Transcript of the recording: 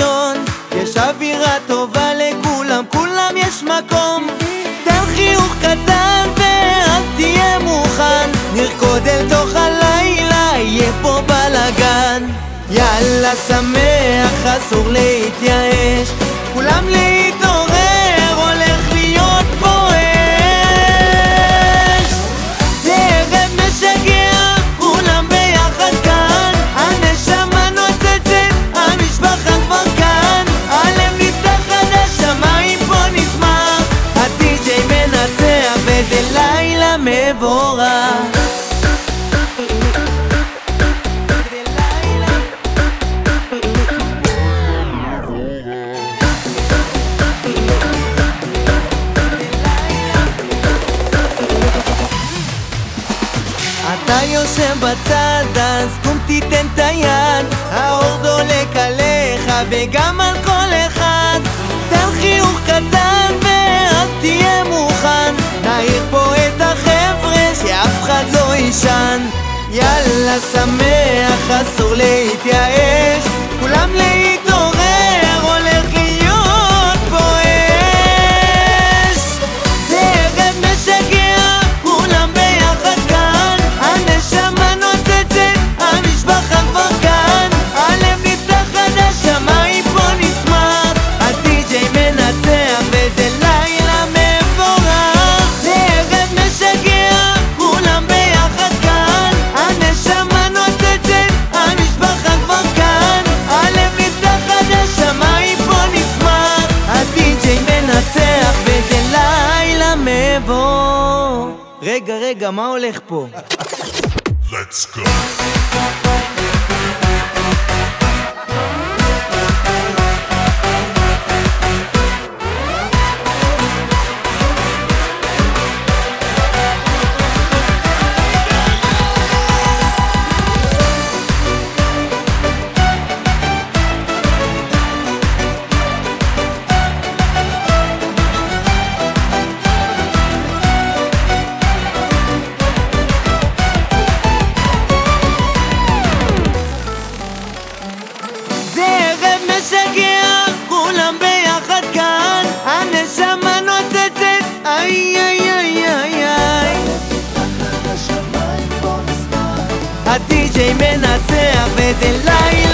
ראשון יש אווירה טובה לכולם, כולם יש מקום. תן חיוך קטן ואז תהיה מוכן. נרקוד אל תוך הלילה, יהיה פה בלאגן. יאללה שמח, אסור להתייאש. לילה אתה יושב בצד, אז קום תיתן את היד. האור דולק עליך וגם על כל אחד יישן יאללה שמח, אסור להתייאש. כולם להתעורר, רגע, רגע, מה הולך פה? Let's go. הדי-ג'יי מנצח וזה לילה.